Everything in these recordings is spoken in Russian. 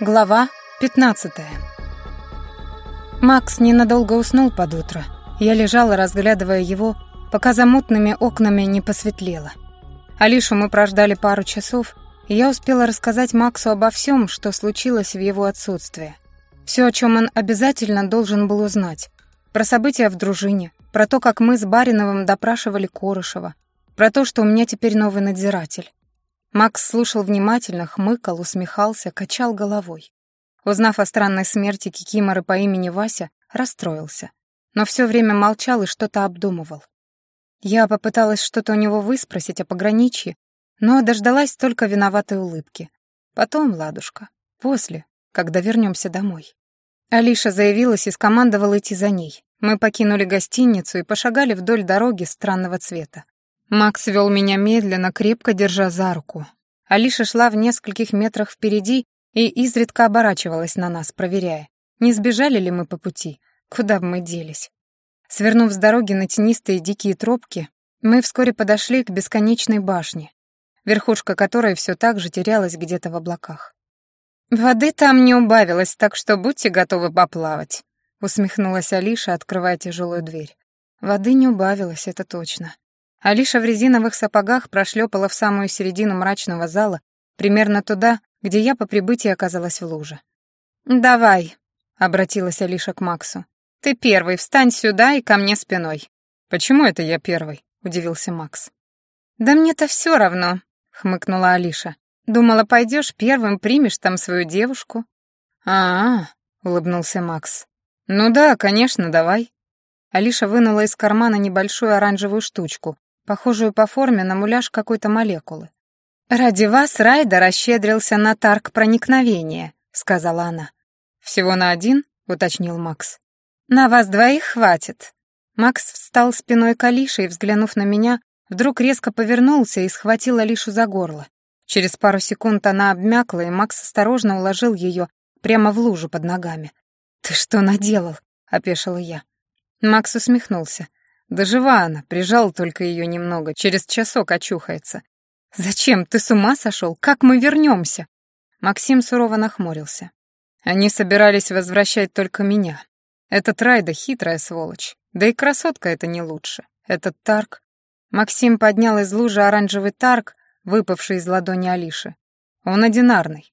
Глава 15 Макс ненадолго уснул под утро. Я лежала, разглядывая его, пока за мутными окнами не посветлело. Алишу мы прождали пару часов, и я успела рассказать Максу обо всем, что случилось в его отсутствие. Все, о чем он обязательно должен был узнать. Про события в дружине, про то, как мы с Бариновым допрашивали Корышева, про то, что у меня теперь новый надзиратель. Макс слушал внимательно, хмыкал, усмехался, качал головой. Узнав о странной смерти Кикиморы по имени Вася, расстроился. Но все время молчал и что-то обдумывал. Я попыталась что-то у него выспросить о пограничье, но дождалась только виноватой улыбки. Потом, ладушка, после, когда вернемся домой. Алиша заявилась и скомандовала идти за ней. Мы покинули гостиницу и пошагали вдоль дороги странного цвета. Макс вел меня медленно, крепко держа за руку. Алиша шла в нескольких метрах впереди и изредка оборачивалась на нас, проверяя, не сбежали ли мы по пути, куда бы мы делись. Свернув с дороги на тенистые дикие тропки, мы вскоре подошли к бесконечной башне, верхушка которой все так же терялась где-то в облаках. «Воды там не убавилось, так что будьте готовы поплавать», — усмехнулась Алиша, открывая тяжелую дверь. «Воды не убавилось, это точно. Алиша в резиновых сапогах прошлепала в самую середину мрачного зала, примерно туда, где я по прибытии оказалась в луже. «Давай», — обратилась Алиша к Максу. «Ты первый, встань сюда и ко мне спиной». «Почему это я первый?» — удивился Макс. «Да мне-то все равно», — хмыкнула Алиша. «Думала, пойдешь первым, примешь там свою девушку». «А-а», — улыбнулся Макс. «Ну да, конечно, давай». Алиша вынула из кармана небольшую оранжевую штучку, похожую по форме на муляж какой-то молекулы. «Ради вас Райда расщедрился на тарг проникновения», — сказала она. «Всего на один?» — уточнил Макс. «На вас двоих хватит». Макс встал спиной к Алише и, взглянув на меня, вдруг резко повернулся и схватил Алишу за горло. Через пару секунд она обмякла, и Макс осторожно уложил ее прямо в лужу под ногами. «Ты что наделал?» — опешила я. Макс усмехнулся. Да жива она, прижал только ее немного, через часок очухается. «Зачем? Ты с ума сошел? Как мы вернемся?» Максим сурово нахмурился. Они собирались возвращать только меня. Этот Райда хитрая сволочь. Да и красотка это не лучше. Этот Тарк. Максим поднял из лужи оранжевый Тарк, выпавший из ладони Алиши. Он одинарный.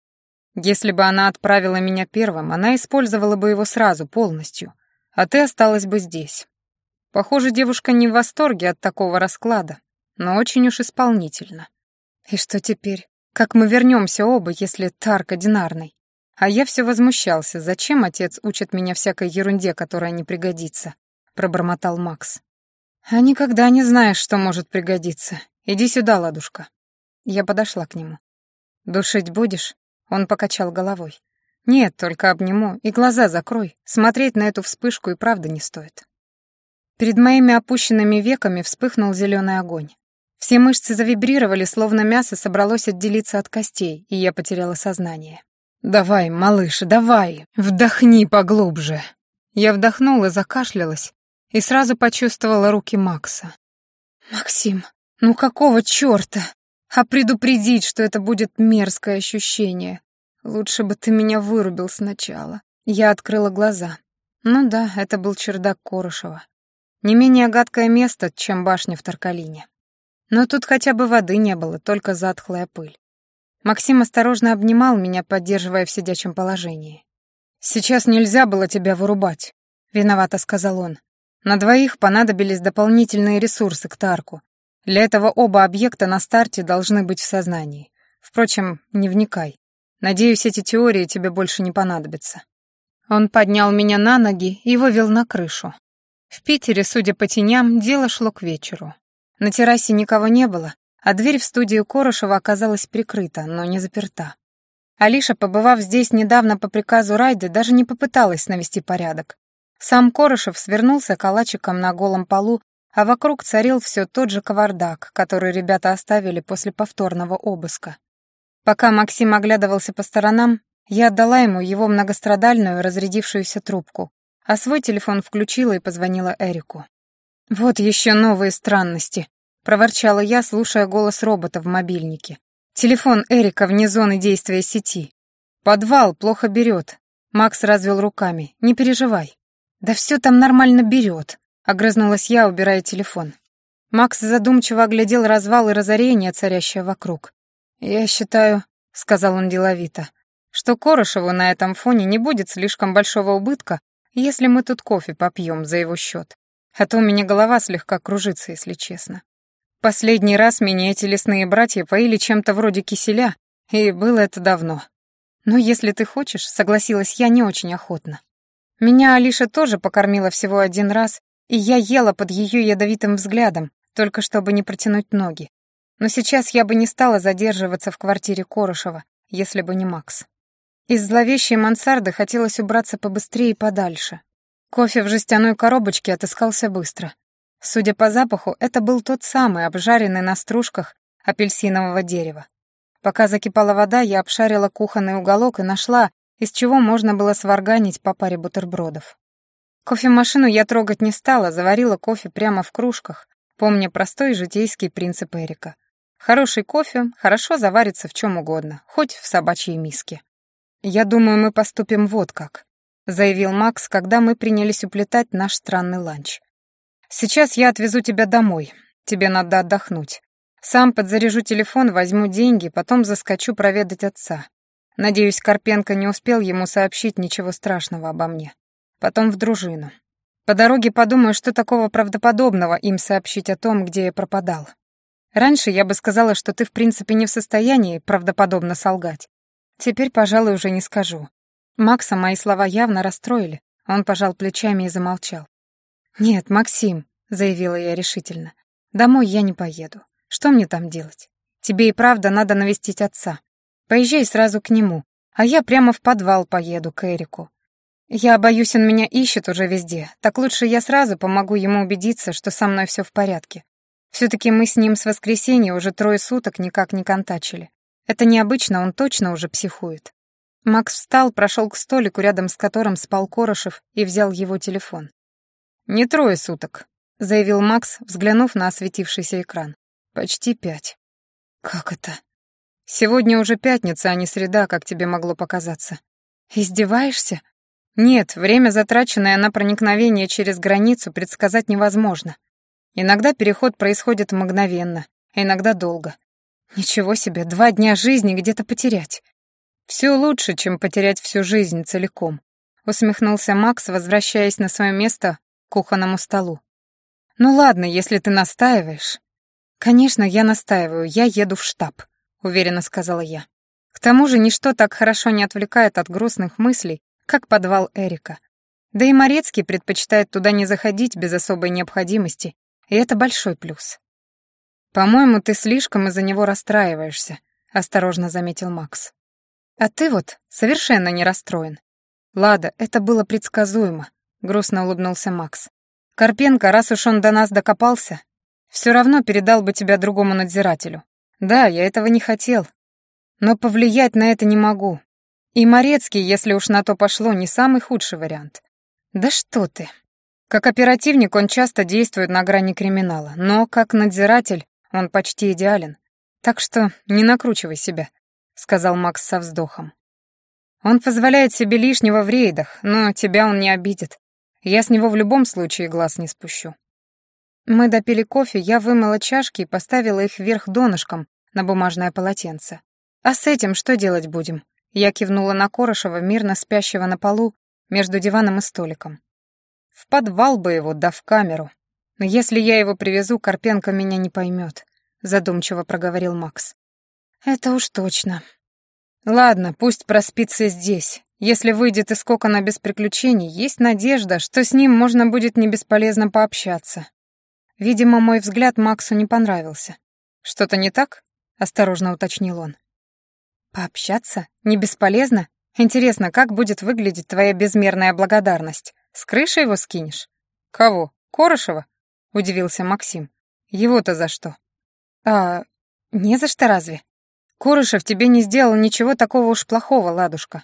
Если бы она отправила меня первым, она использовала бы его сразу, полностью. А ты осталась бы здесь. Похоже, девушка не в восторге от такого расклада, но очень уж исполнительно. И что теперь? Как мы вернемся оба, если Тарк одинарный? А я все возмущался, зачем отец учит меня всякой ерунде, которая не пригодится, пробормотал Макс. А никогда не знаешь, что может пригодиться. Иди сюда, ладушка. Я подошла к нему. Душить будешь? Он покачал головой. Нет, только обниму и глаза закрой. Смотреть на эту вспышку и правда не стоит. Перед моими опущенными веками вспыхнул зеленый огонь. Все мышцы завибрировали, словно мясо собралось отделиться от костей, и я потеряла сознание. «Давай, малыш, давай, вдохни поглубже». Я вдохнула, закашлялась и сразу почувствовала руки Макса. «Максим, ну какого чёрта? А предупредить, что это будет мерзкое ощущение. Лучше бы ты меня вырубил сначала». Я открыла глаза. Ну да, это был чердак Корышева. Не менее гадкое место, чем башня в Таркалине. Но тут хотя бы воды не было, только затхлая пыль. Максим осторожно обнимал меня, поддерживая в сидячем положении. «Сейчас нельзя было тебя вырубать», — виновато сказал он. «На двоих понадобились дополнительные ресурсы к Тарку. Для этого оба объекта на старте должны быть в сознании. Впрочем, не вникай. Надеюсь, эти теории тебе больше не понадобятся». Он поднял меня на ноги и вывел на крышу. В Питере, судя по теням, дело шло к вечеру. На террасе никого не было, а дверь в студию Корошева оказалась прикрыта, но не заперта. Алиша, побывав здесь недавно по приказу Райды, даже не попыталась навести порядок. Сам Корошев свернулся калачиком на голом полу, а вокруг царил все тот же кавардак, который ребята оставили после повторного обыска. Пока Максим оглядывался по сторонам, я отдала ему его многострадальную разрядившуюся трубку, а свой телефон включила и позвонила Эрику. «Вот еще новые странности», — проворчала я, слушая голос робота в мобильнике. «Телефон Эрика вне зоны действия сети». Подвал плохо берет. Макс развел руками. Не переживай. Да все там нормально берет, огрызнулась я, убирая телефон. Макс задумчиво оглядел развал и разорение, царящее вокруг. «Я считаю», — сказал он деловито, «что Корошеву на этом фоне не будет слишком большого убытка, если мы тут кофе попьем за его счет. А то у меня голова слегка кружится, если честно. Последний раз меня эти лесные братья поили чем-то вроде киселя, и было это давно. Но если ты хочешь, согласилась я не очень охотно. Меня Алиша тоже покормила всего один раз, и я ела под ее ядовитым взглядом, только чтобы не протянуть ноги. Но сейчас я бы не стала задерживаться в квартире Корошева, если бы не Макс. Из зловещей мансарды хотелось убраться побыстрее и подальше. Кофе в жестяной коробочке отыскался быстро. Судя по запаху, это был тот самый, обжаренный на стружках апельсинового дерева. Пока закипала вода, я обшарила кухонный уголок и нашла, из чего можно было сварганить по паре бутербродов. Кофемашину я трогать не стала, заварила кофе прямо в кружках, помня простой житейский принцип Эрика. Хороший кофе хорошо заварится в чем угодно, хоть в собачьей миске. «Я думаю, мы поступим вот как», — заявил Макс, когда мы принялись уплетать наш странный ланч. «Сейчас я отвезу тебя домой. Тебе надо отдохнуть. Сам подзаряжу телефон, возьму деньги, потом заскочу проведать отца. Надеюсь, Карпенко не успел ему сообщить ничего страшного обо мне. Потом в дружину. По дороге подумаю, что такого правдоподобного им сообщить о том, где я пропадал. Раньше я бы сказала, что ты в принципе не в состоянии правдоподобно солгать. Теперь, пожалуй, уже не скажу. Макса мои слова явно расстроили. Он пожал плечами и замолчал. «Нет, Максим», — заявила я решительно, — «домой я не поеду. Что мне там делать? Тебе и правда надо навестить отца. Поезжай сразу к нему, а я прямо в подвал поеду к Эрику. Я боюсь, он меня ищет уже везде. Так лучше я сразу помогу ему убедиться, что со мной все в порядке. Все-таки мы с ним с воскресенья уже трое суток никак не контачили. Это необычно, он точно уже психует. Макс встал, прошел к столику, рядом с которым спал Корошев, и взял его телефон. «Не трое суток», — заявил Макс, взглянув на осветившийся экран. «Почти пять». «Как это?» «Сегодня уже пятница, а не среда, как тебе могло показаться». «Издеваешься?» Нет, время, затраченное на проникновение через границу, предсказать невозможно. Иногда переход происходит мгновенно, а иногда долго. Ничего себе, два дня жизни где-то потерять. Все лучше, чем потерять всю жизнь целиком, усмехнулся Макс, возвращаясь на свое место к кухонному столу. Ну ладно, если ты настаиваешь. Конечно, я настаиваю, я еду в штаб, уверенно сказала я. К тому же ничто так хорошо не отвлекает от грустных мыслей, как подвал Эрика. Да и Морецкий предпочитает туда не заходить без особой необходимости, и это большой плюс. «По-моему, ты слишком из-за него расстраиваешься», — осторожно заметил Макс. «А ты вот совершенно не расстроен». «Лада, это было предсказуемо», — грустно улыбнулся Макс. «Карпенко, раз уж он до нас докопался, все равно передал бы тебя другому надзирателю. Да, я этого не хотел, но повлиять на это не могу. И Морецкий, если уж на то пошло, не самый худший вариант. Да что ты. Как оперативник он часто действует на грани криминала, но как надзиратель он почти идеален. Так что не накручивай себя, сказал Макс со вздохом. Он позволяет себе лишнего в рейдах, но тебя он не обидит. Я с него в любом случае глаз не спущу. Мы допили кофе, я вымыла чашки и поставила их вверх донышком на бумажное полотенце. А с этим что делать будем? Я кивнула на Корошева, мирно спящего на полу между диваном и столиком. В подвал бы его, да в камеру. Но если я его привезу, Карпенко меня не поймет, задумчиво проговорил Макс. Это уж точно. Ладно, пусть проспится здесь. Если выйдет из кокона без приключений, есть надежда, что с ним можно будет не бесполезно пообщаться. Видимо, мой взгляд Максу не понравился. Что-то не так? осторожно уточнил он. Пообщаться? Не бесполезно? Интересно, как будет выглядеть твоя безмерная благодарность? С крыши его скинешь? Кого? Корошева? Удивился Максим. Его-то за что? А, не за что разве? Корошев тебе не сделал ничего такого уж плохого, ладушка.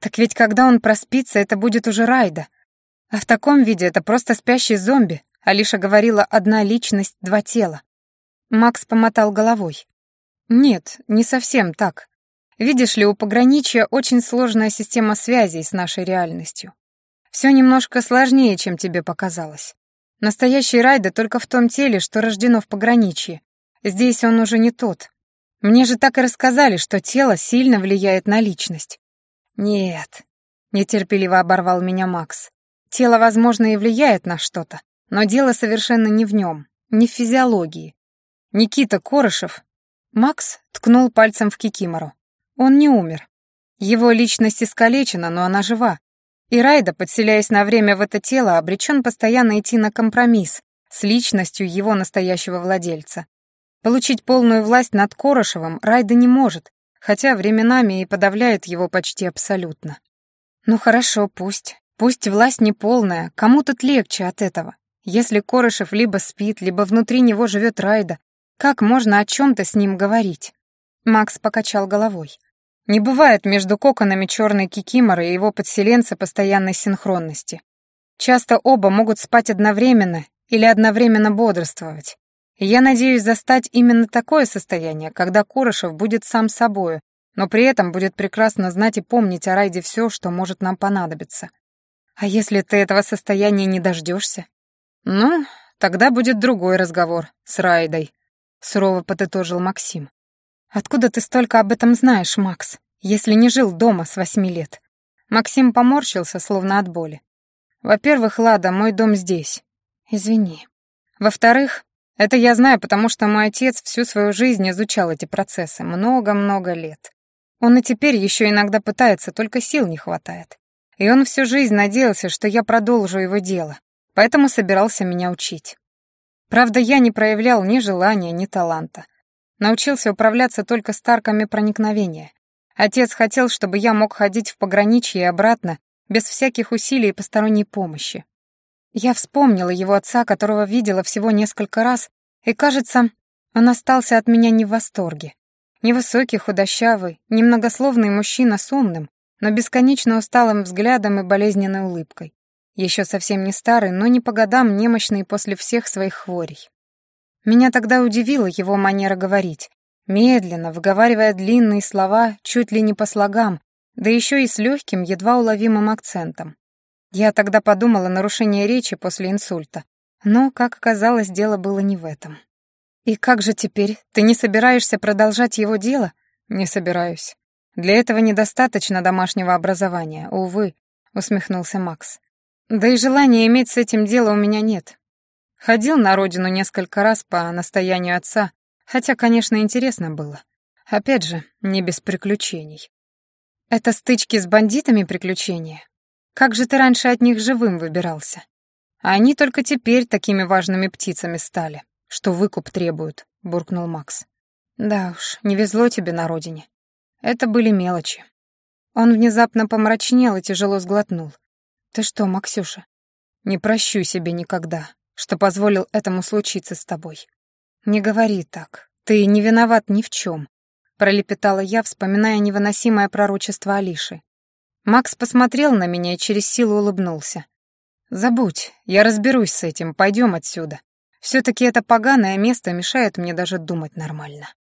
Так ведь когда он проспится, это будет уже Райда. А в таком виде это просто спящий зомби. Алиша говорила «одна личность, два тела». Макс помотал головой. «Нет, не совсем так. Видишь ли, у пограничья очень сложная система связей с нашей реальностью. Все немножко сложнее, чем тебе показалось. Настоящий Райда только в том теле, что рождено в пограничье. Здесь он уже не тот. Мне же так и рассказали, что тело сильно влияет на личность. Нет, нетерпеливо оборвал меня Макс. Тело, возможно, и влияет на что-то, но дело совершенно не в нем, не в физиологии. Никита Корышев... Макс ткнул пальцем в Кикимору. Он не умер. Его личность искалечена, но она жива. И Райда, подселяясь на время в это тело, обречен постоянно идти на компромисс с личностью его настоящего владельца. Получить полную власть над Корошевым Райда не может, хотя временами и подавляет его почти абсолютно. Ну хорошо, пусть. Пусть власть не полная, кому тут легче от этого. Если Корошев либо спит, либо внутри него живет Райда, как можно о чем-то с ним говорить? Макс покачал головой. Не бывает между коконами черной кикиморы и его подселенца постоянной синхронности. Часто оба могут спать одновременно или одновременно бодрствовать. И я надеюсь застать именно такое состояние, когда Курышев будет сам собою, но при этом будет прекрасно знать и помнить о Райде все, что может нам понадобиться. А если ты этого состояния не дождешься? Ну, тогда будет другой разговор с Райдой, сурово подытожил Максим. «Откуда ты столько об этом знаешь, Макс, если не жил дома с восьми лет?» Максим поморщился, словно от боли. «Во-первых, Лада, мой дом здесь. Извини. Во-вторых, это я знаю, потому что мой отец всю свою жизнь изучал эти процессы, много-много лет. Он и теперь еще иногда пытается, только сил не хватает. И он всю жизнь надеялся, что я продолжу его дело, поэтому собирался меня учить. Правда, я не проявлял ни желания, ни таланта. Научился управляться только старками проникновения. Отец хотел, чтобы я мог ходить в пограничье и обратно, без всяких усилий и посторонней помощи. Я вспомнила его отца, которого видела всего несколько раз, и, кажется, он остался от меня не в восторге. Невысокий, худощавый, немногословный мужчина с умным, но бесконечно усталым взглядом и болезненной улыбкой. Еще совсем не старый, но не по годам немощный после всех своих хворей. Меня тогда удивила его манера говорить, медленно, выговаривая длинные слова чуть ли не по слогам, да еще и с легким, едва уловимым акцентом. Я тогда подумала нарушение речи после инсульта, но, как оказалось, дело было не в этом. «И как же теперь? Ты не собираешься продолжать его дело?» «Не собираюсь. Для этого недостаточно домашнего образования, увы», — усмехнулся Макс. «Да и желания иметь с этим дело у меня нет. Ходил на родину несколько раз по настоянию отца, хотя, конечно, интересно было. Опять же, не без приключений. Это стычки с бандитами приключения? Как же ты раньше от них живым выбирался? А они только теперь такими важными птицами стали, что выкуп требуют, буркнул Макс. Да уж, не везло тебе на родине. Это были мелочи. Он внезапно помрачнел и тяжело сглотнул. Ты что, Максюша? Не прощу себе никогда, что позволил этому случиться с тобой. Не говори так. Ты не виноват ни в чем, пролепетала я, вспоминая невыносимое пророчество Алиши. Макс посмотрел на меня и через силу улыбнулся. «Забудь, я разберусь с этим, пойдем отсюда. Все-таки это поганое место мешает мне даже думать нормально».